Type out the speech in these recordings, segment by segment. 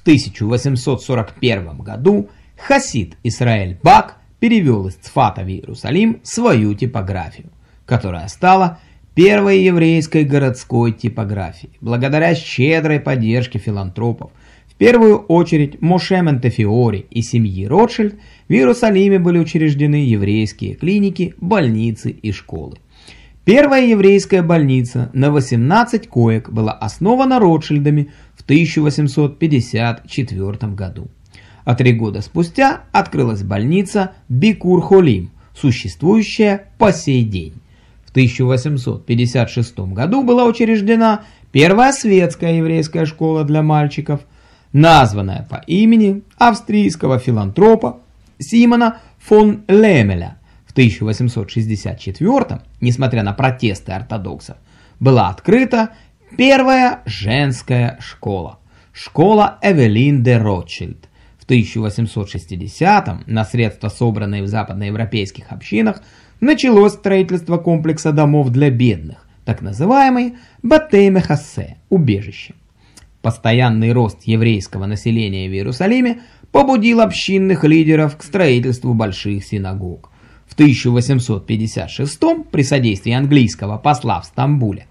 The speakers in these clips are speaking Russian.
В 1841 году Хасид Исраэль Бак перевел из Цфата в Иерусалим свою типографию, которая стала первой еврейской городской типографией, благодаря щедрой поддержке филантропов. В первую очередь Моше Монтефиори и семьи Ротшильд в Иерусалиме были учреждены еврейские клиники, больницы и школы. Первая еврейская больница на 18 коек была основана Ротшильдами 1854 году. А три года спустя открылась больница Бикур-Холим, существующая по сей день. В 1856 году была учреждена первая светская еврейская школа для мальчиков, названная по имени австрийского филантропа Симона фон Лемеля. В 1864, несмотря на протесты ортодоксов, была открыта первая женская школа – школа Эвелин де Ротшильд. В 1860 на средства, собранные в западноевропейских общинах, началось строительство комплекса домов для бедных, так называемый Батей-Мехассе – убежище. Постоянный рост еврейского населения в Иерусалиме побудил общинных лидеров к строительству больших синагог. В 1856 при содействии английского посла в Стамбуле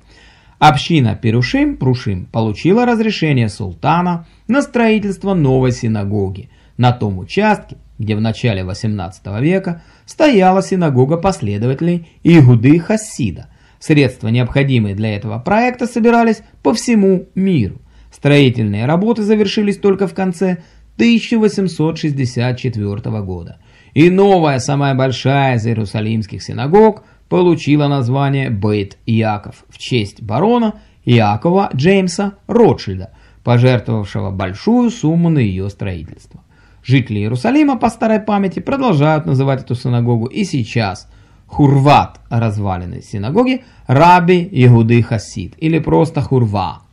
община Перушим Прушим получила разрешение султана на строительство новой синагоги на том участке, где в начале 18 века стояла синагога последователей Игуды Хасида. Средства, необходимые для этого проекта, собирались по всему миру. Строительные работы завершились только в конце 1864 года. И новая, самая большая из иерусалимских синагог получила название Бейт-Яков в честь барона Якова Джеймса Ротшильда, пожертвовавшего большую сумму на ее строительство. Жители Иерусалима по старой памяти продолжают называть эту синагогу и сейчас Хурват развалины синагоги Раби Игуды Хасид или просто Хурва.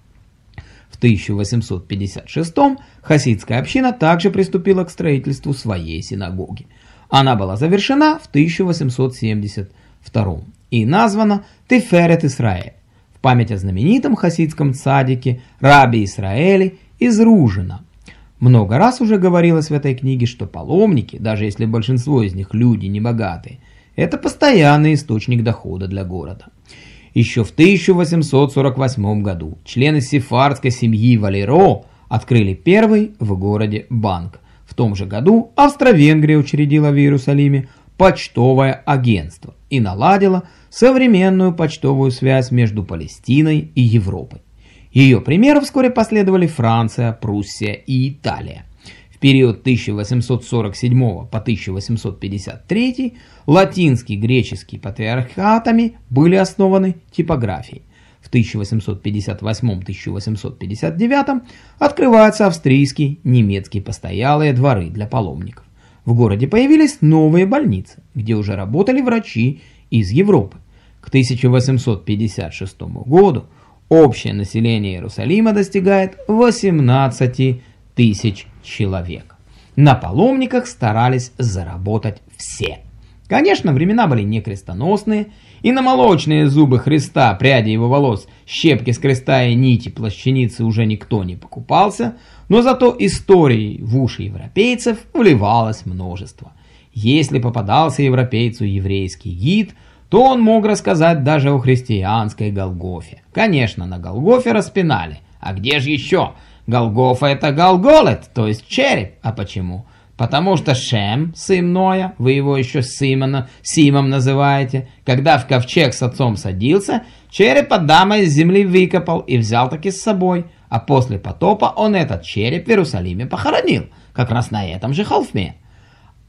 В 1856 хасидская община также приступила к строительству своей синагоги. Она была завершена в 1872 и названа Тиферет Исраэль в память о знаменитом хасидском цадике Раби Исраэле из Ружина. Много раз уже говорилось в этой книге, что паломники, даже если большинство из них люди небогатые, это постоянный источник дохода для города. Еще в 1848 году члены сефардской семьи Валеро открыли первый в городе банк. Том же году Австро-Венгрия учредила в Иерусалиме почтовое агентство и наладила современную почтовую связь между Палестиной и Европой. Ее примеру вскоре последовали Франция, Пруссия и Италия. В период 1847 по 1853 латинский, греческий патриархатами были основаны типографии. В 1858-1859 открываются австрийские, немецкие постоялые дворы для паломников. В городе появились новые больницы, где уже работали врачи из Европы. К 1856 году общее население Иерусалима достигает 18 тысяч человек. На паломниках старались заработать все. Конечно, времена были не крестоносные, и на молочные зубы Христа, пряди его волос, щепки с креста и нити плащаницы уже никто не покупался, но зато истории в уши европейцев вливалось множество. Если попадался европейцу еврейский гид, то он мог рассказать даже о христианской Голгофе. Конечно, на Голгофе распинали. А где же еще? Голгофа это Голголет, то есть череп. А почему? Потому что Шем, сын Ноя, вы его еще Симона, Симом называете, когда в ковчег с отцом садился, череп Адама из земли выкопал и взял таки с собой. А после потопа он этот череп в Иерусалиме похоронил, как раз на этом же холфме.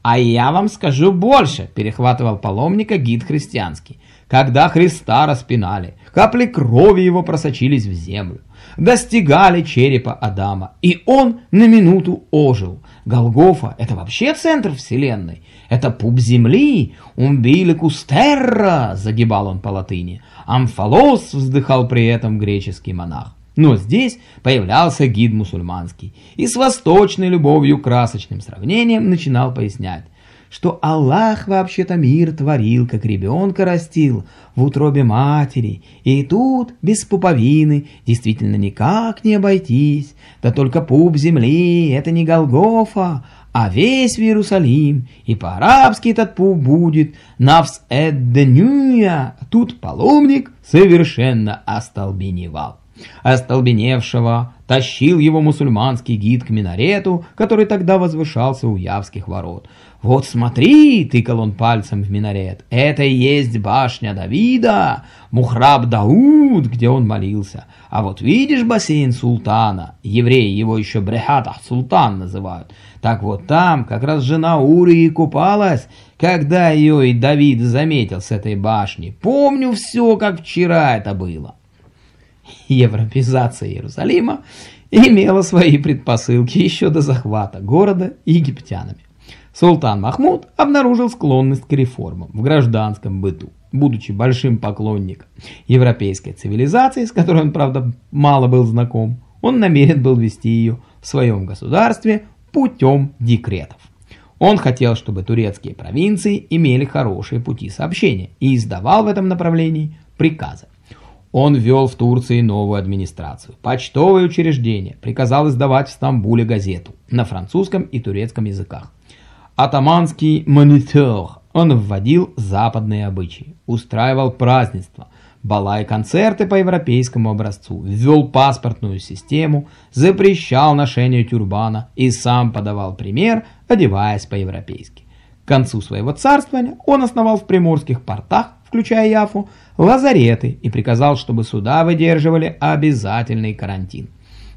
А я вам скажу больше, перехватывал паломника гид христианский. Когда Христа распинали, капли крови его просочились в землю, достигали черепа Адама, и он на минуту ожил. Голгофа – это вообще центр вселенной, это пуп земли, умбиликус терра, загибал он по латыни, амфалос вздыхал при этом греческий монах. Но здесь появлялся гид мусульманский и с восточной любовью красочным сравнением начинал пояснять. что Аллах вообще-то мир творил, как ребенка растил в утробе матери, и тут без пуповины действительно никак не обойтись, да только пуп земли — это не Голгофа, а весь в Иерусалим, и по-арабски этот пуп будет «Навс эдденюя». Тут паломник совершенно остолбеневал. Остолбеневшего тащил его мусульманский гид к минарету, который тогда возвышался у Явских ворот. «Вот смотри!» — тыкал он пальцем в минарет. «Это и есть башня Давида, Мухраб Дауд, где он молился. А вот видишь бассейн султана? Евреи его еще Брехатах султан называют. Так вот там как раз жена Урии купалась, когда ее и Давид заметил с этой башни. Помню все, как вчера это было» европеизация Иерусалима имела свои предпосылки еще до захвата города египтянами. Султан Махмуд обнаружил склонность к реформам в гражданском быту, будучи большим поклонником европейской цивилизации, с которой он, правда, мало был знаком, он намерен был вести ее в своем государстве путем декретов. Он хотел, чтобы турецкие провинции имели хорошие пути сообщения и издавал в этом направлении приказы. Он ввел в Турции новую администрацию, почтовое учреждение, приказал издавать в Стамбуле газету на французском и турецком языках. Атаманский монитор он вводил западные обычаи, устраивал празднества, бала и концерты по европейскому образцу, ввел паспортную систему, запрещал ношение тюрбана и сам подавал пример, одеваясь по-европейски. К концу своего царствования он основал в приморских портах, включая Яфу, лазареты и приказал, чтобы суда выдерживали обязательный карантин.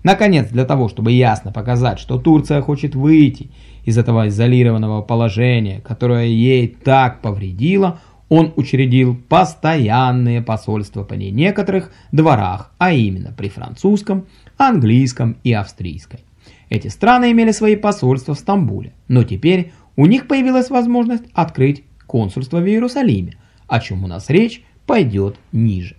Наконец, для того, чтобы ясно показать, что Турция хочет выйти из этого изолированного положения, которое ей так повредило, он учредил постоянные посольства при некоторых дворах, а именно при французском, английском и австрийской. Эти страны имели свои посольства в Стамбуле, но теперь у них появилась возможность открыть консульство в Иерусалиме, о чем у нас речь пойдет ниже.